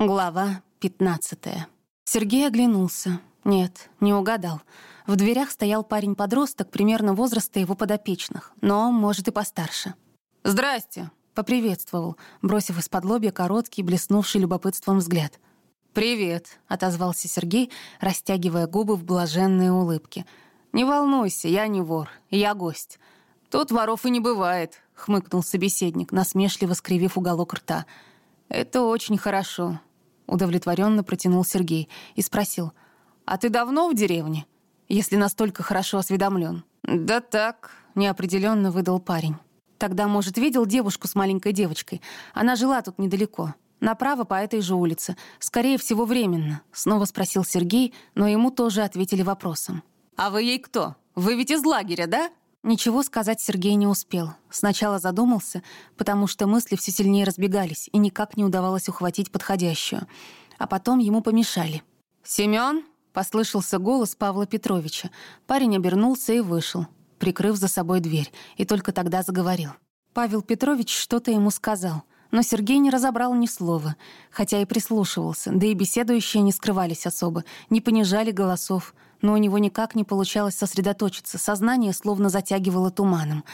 Глава 15. Сергей оглянулся. Нет, не угадал. В дверях стоял парень-подросток примерно возраста его подопечных, но, может, и постарше. «Здрасте!» — поприветствовал, бросив из-под лобья короткий, блеснувший любопытством взгляд. «Привет!» — отозвался Сергей, растягивая губы в блаженные улыбки. «Не волнуйся, я не вор, я гость. Тут воров и не бывает», — хмыкнул собеседник, насмешливо скривив уголок рта. «Это очень хорошо удовлетворенно протянул Сергей и спросил, «А ты давно в деревне, если настолько хорошо осведомлен?» «Да так», — неопределенно выдал парень. «Тогда, может, видел девушку с маленькой девочкой? Она жила тут недалеко. Направо по этой же улице. Скорее всего, временно», — снова спросил Сергей, но ему тоже ответили вопросом. «А вы ей кто? Вы ведь из лагеря, да?» Ничего сказать Сергей не успел. Сначала задумался, потому что мысли все сильнее разбегались, и никак не удавалось ухватить подходящую. А потом ему помешали. «Семён?» — послышался голос Павла Петровича. Парень обернулся и вышел, прикрыв за собой дверь, и только тогда заговорил. Павел Петрович что-то ему сказал, но Сергей не разобрал ни слова, хотя и прислушивался, да и беседующие не скрывались особо, не понижали голосов — но у него никак не получалось сосредоточиться, сознание словно затягивало туманом.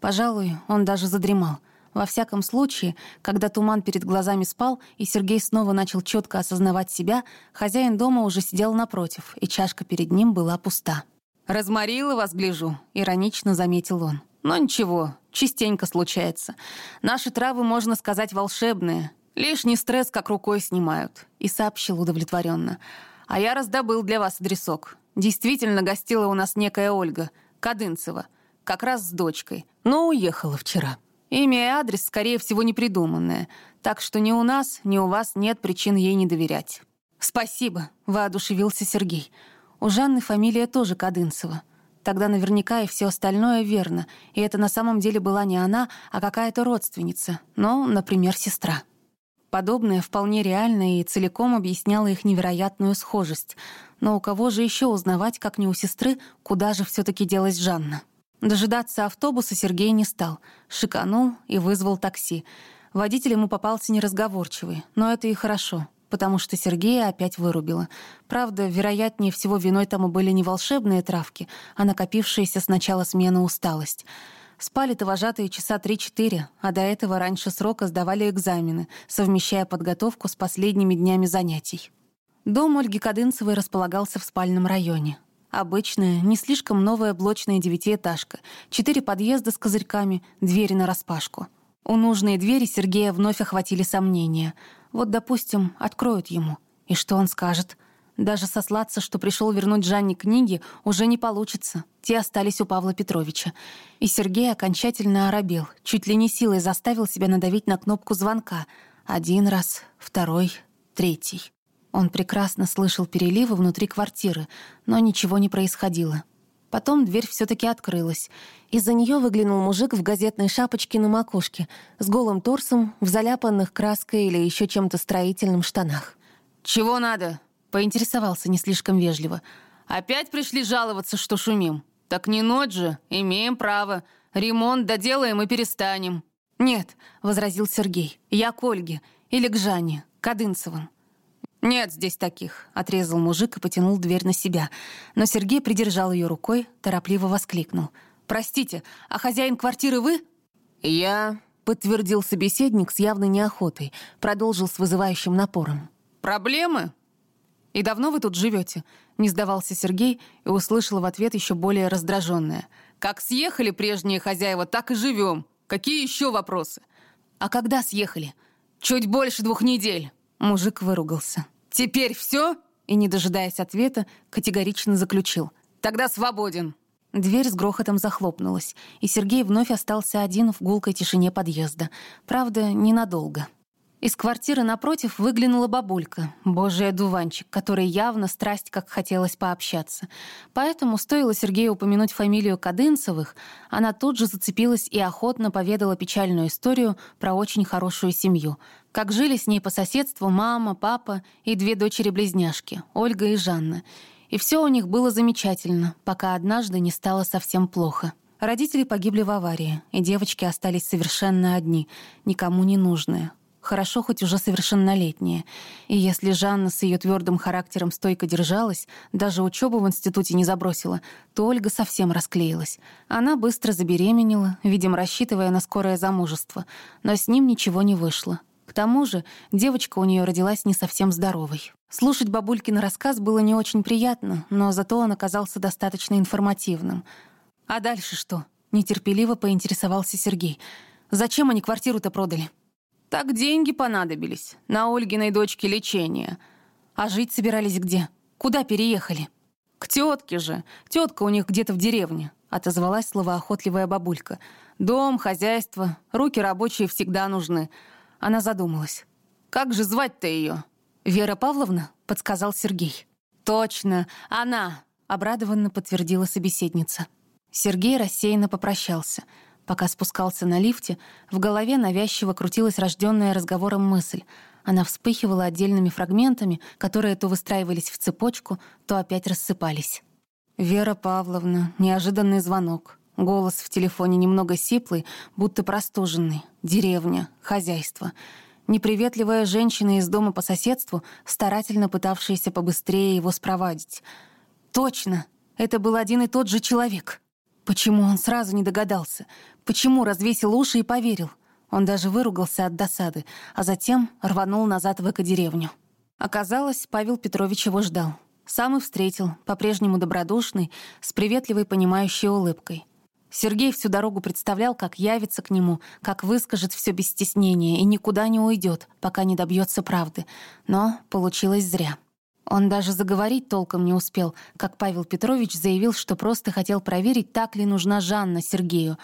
Пожалуй, он даже задремал. Во всяком случае, когда туман перед глазами спал, и Сергей снова начал четко осознавать себя, хозяин дома уже сидел напротив, и чашка перед ним была пуста. «Разморила вас, гляжу», — иронично заметил он. «Но ничего, частенько случается. Наши травы, можно сказать, волшебные. Лишний стресс как рукой снимают», — и сообщил удовлетворенно. «А я раздобыл для вас адресок. Действительно гостила у нас некая Ольга, Кадынцева, как раз с дочкой, но уехала вчера. Имя и адрес, скорее всего, не придуманное, так что ни у нас, ни у вас нет причин ей не доверять. «Спасибо», — воодушевился Сергей. «У Жанны фамилия тоже Кадынцева. Тогда наверняка и все остальное верно, и это на самом деле была не она, а какая-то родственница, ну, например, сестра». Подобное вполне реально и целиком объясняло их невероятную схожесть — но у кого же еще узнавать, как не у сестры, куда же все-таки делась Жанна? Дожидаться автобуса Сергей не стал. Шиканул и вызвал такси. Водитель ему попался неразговорчивый, но это и хорошо, потому что Сергея опять вырубило. Правда, вероятнее всего виной тому были не волшебные травки, а накопившаяся с начала смены усталость. Спали-то вожатые часа три-четыре, а до этого раньше срока сдавали экзамены, совмещая подготовку с последними днями занятий. Дом Ольги Кадынцевой располагался в спальном районе. Обычная, не слишком новая блочная девятиэтажка, четыре подъезда с козырьками, двери нараспашку. У нужной двери Сергея вновь охватили сомнения. Вот, допустим, откроют ему. И что он скажет? Даже сослаться, что пришел вернуть Жанне книги, уже не получится. Те остались у Павла Петровича. И Сергей окончательно оробел, чуть ли не силой заставил себя надавить на кнопку звонка. Один раз, второй, третий. Он прекрасно слышал переливы внутри квартиры, но ничего не происходило. Потом дверь все-таки открылась. Из-за нее выглянул мужик в газетной шапочке на макушке, с голым торсом, в заляпанных краской или еще чем-то строительным штанах. «Чего надо?» — поинтересовался не слишком вежливо. «Опять пришли жаловаться, что шумим? Так не ночь же, имеем право. Ремонт доделаем и перестанем». «Нет», — возразил Сергей, — «я к Ольге или к Жанне, к Одынцевым. «Нет здесь таких», — отрезал мужик и потянул дверь на себя. Но Сергей придержал ее рукой, торопливо воскликнул. «Простите, а хозяин квартиры вы?» «Я», — подтвердил собеседник с явной неохотой, продолжил с вызывающим напором. «Проблемы?» «И давно вы тут живете?» — не сдавался Сергей и услышал в ответ еще более раздраженное. «Как съехали прежние хозяева, так и живем. Какие еще вопросы?» «А когда съехали?» «Чуть больше двух недель». Мужик выругался. «Теперь все?» И, не дожидаясь ответа, категорично заключил. «Тогда свободен». Дверь с грохотом захлопнулась, и Сергей вновь остался один в гулкой тишине подъезда. Правда, ненадолго. Из квартиры напротив выглянула бабулька, божий одуванчик, которой явно страсть как хотелось пообщаться. Поэтому стоило Сергею упомянуть фамилию Кадынцевых, она тут же зацепилась и охотно поведала печальную историю про очень хорошую семью. Как жили с ней по соседству мама, папа и две дочери-близняшки, Ольга и Жанна. И все у них было замечательно, пока однажды не стало совсем плохо. Родители погибли в аварии, и девочки остались совершенно одни, никому не нужные. Хорошо, хоть уже совершеннолетняя. И если Жанна с ее твердым характером стойко держалась, даже учебу в институте не забросила, то Ольга совсем расклеилась. Она быстро забеременела, видимо, рассчитывая на скорое замужество, но с ним ничего не вышло. К тому же девочка у нее родилась не совсем здоровой. Слушать бабулькин рассказ было не очень приятно, но зато он оказался достаточно информативным. «А дальше что?» — нетерпеливо поинтересовался Сергей. «Зачем они квартиру-то продали?» «Так деньги понадобились. На Ольгиной дочке лечение. А жить собирались где? Куда переехали?» «К тетке же. Тетка у них где-то в деревне», — отозвалась словоохотливая бабулька. «Дом, хозяйство, руки рабочие всегда нужны. Она задумалась. «Как же звать-то ее?» «Вера Павловна?» — подсказал Сергей. «Точно, она!» — обрадованно подтвердила собеседница. Сергей рассеянно попрощался. Пока спускался на лифте, в голове навязчиво крутилась рожденная разговором мысль. Она вспыхивала отдельными фрагментами, которые то выстраивались в цепочку, то опять рассыпались. «Вера Павловна, неожиданный звонок. Голос в телефоне немного сиплый, будто простуженный. Деревня, хозяйство. Неприветливая женщина из дома по соседству, старательно пытавшаяся побыстрее его спровадить. Точно! Это был один и тот же человек. Почему он сразу не догадался? Почему развесил уши и поверил? Он даже выругался от досады, а затем рванул назад в экодеревню. Оказалось, Павел Петрович его ждал. Сам и встретил, по-прежнему добродушный, с приветливой понимающей улыбкой. Сергей всю дорогу представлял, как явится к нему, как выскажет все без стеснения и никуда не уйдет, пока не добьется правды. Но получилось зря. Он даже заговорить толком не успел, как Павел Петрович заявил, что просто хотел проверить, так ли нужна Жанна Сергею.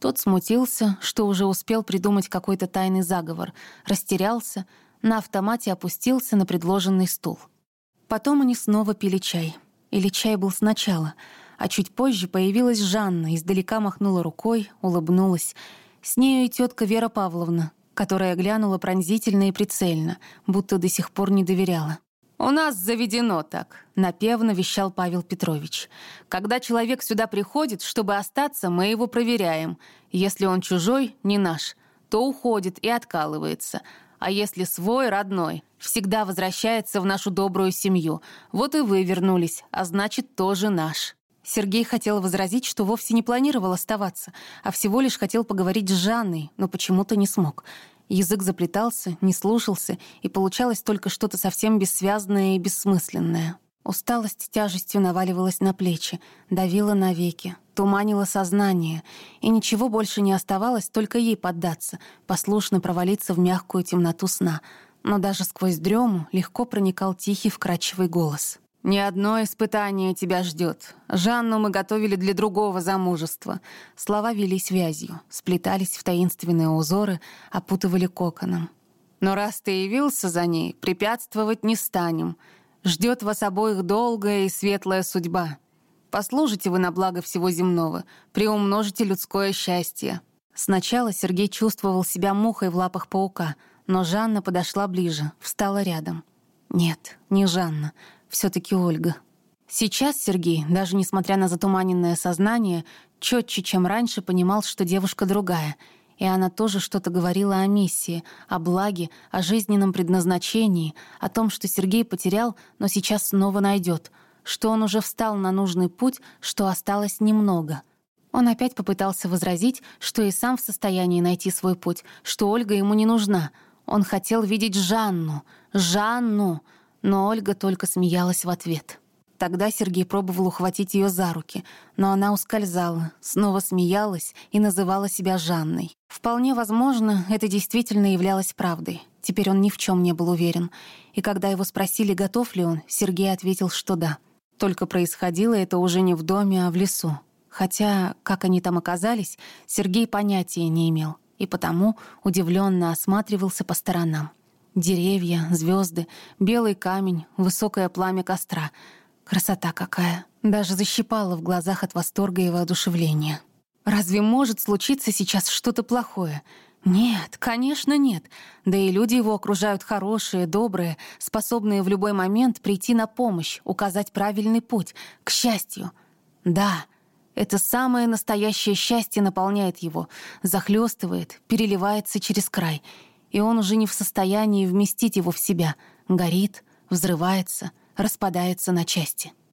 Тот смутился, что уже успел придумать какой-то тайный заговор, растерялся, на автомате опустился на предложенный стул. Потом они снова пили чай. Или чай был сначала — а чуть позже появилась Жанна, издалека махнула рукой, улыбнулась. С нею и тетка Вера Павловна, которая глянула пронзительно и прицельно, будто до сих пор не доверяла. «У нас заведено так», — напевно вещал Павел Петрович. «Когда человек сюда приходит, чтобы остаться, мы его проверяем. Если он чужой, не наш, то уходит и откалывается. А если свой, родной, всегда возвращается в нашу добрую семью. Вот и вы вернулись, а значит, тоже наш». Сергей хотел возразить, что вовсе не планировал оставаться, а всего лишь хотел поговорить с Жанной, но почему-то не смог. Язык заплетался, не слушался, и получалось только что-то совсем бессвязное и бессмысленное. Усталость тяжестью наваливалась на плечи, давила навеки, туманила сознание, и ничего больше не оставалось, только ей поддаться, послушно провалиться в мягкую темноту сна. Но даже сквозь дрему легко проникал тихий вкрадчивый голос — «Ни одно испытание тебя ждет. Жанну мы готовили для другого замужества». Слова вели связью, сплетались в таинственные узоры, опутывали коконом. «Но раз ты явился за ней, препятствовать не станем. Ждет вас обоих долгая и светлая судьба. Послужите вы на благо всего земного, приумножите людское счастье». Сначала Сергей чувствовал себя мухой в лапах паука, но Жанна подошла ближе, встала рядом. Нет, не Жанна все таки Ольга. Сейчас Сергей, даже несмотря на затуманенное сознание, четче, чем раньше, понимал, что девушка другая, и она тоже что-то говорила о миссии, о благе, о жизненном предназначении, о том, что Сергей потерял, но сейчас снова найдет, что он уже встал на нужный путь, что осталось немного. Он опять попытался возразить, что и сам в состоянии найти свой путь, что Ольга ему не нужна. Он хотел видеть Жанну. Жанну! Но Ольга только смеялась в ответ. Тогда Сергей пробовал ухватить ее за руки, но она ускользала, снова смеялась и называла себя Жанной. Вполне возможно, это действительно являлось правдой. Теперь он ни в чем не был уверен. И когда его спросили, готов ли он, Сергей ответил, что да. Только происходило это уже не в доме, а в лесу. Хотя, как они там оказались, Сергей понятия не имел, и потому удивленно осматривался по сторонам. Деревья, звезды, белый камень, высокое пламя костра. Красота какая! Даже защипала в глазах от восторга и воодушевления. Разве может случиться сейчас что-то плохое? Нет, конечно, нет. Да и люди его окружают хорошие, добрые, способные в любой момент прийти на помощь, указать правильный путь, к счастью. Да, это самое настоящее счастье наполняет его, захлестывает, переливается через край — и он уже не в состоянии вместить его в себя. Горит, взрывается, распадается на части.